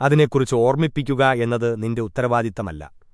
അതിനെക്കുറിച്ച് ഓർമ്മിപ്പിക്കുക എന്നത് നിന്റെ ഉത്തരവാദിത്തമല്ല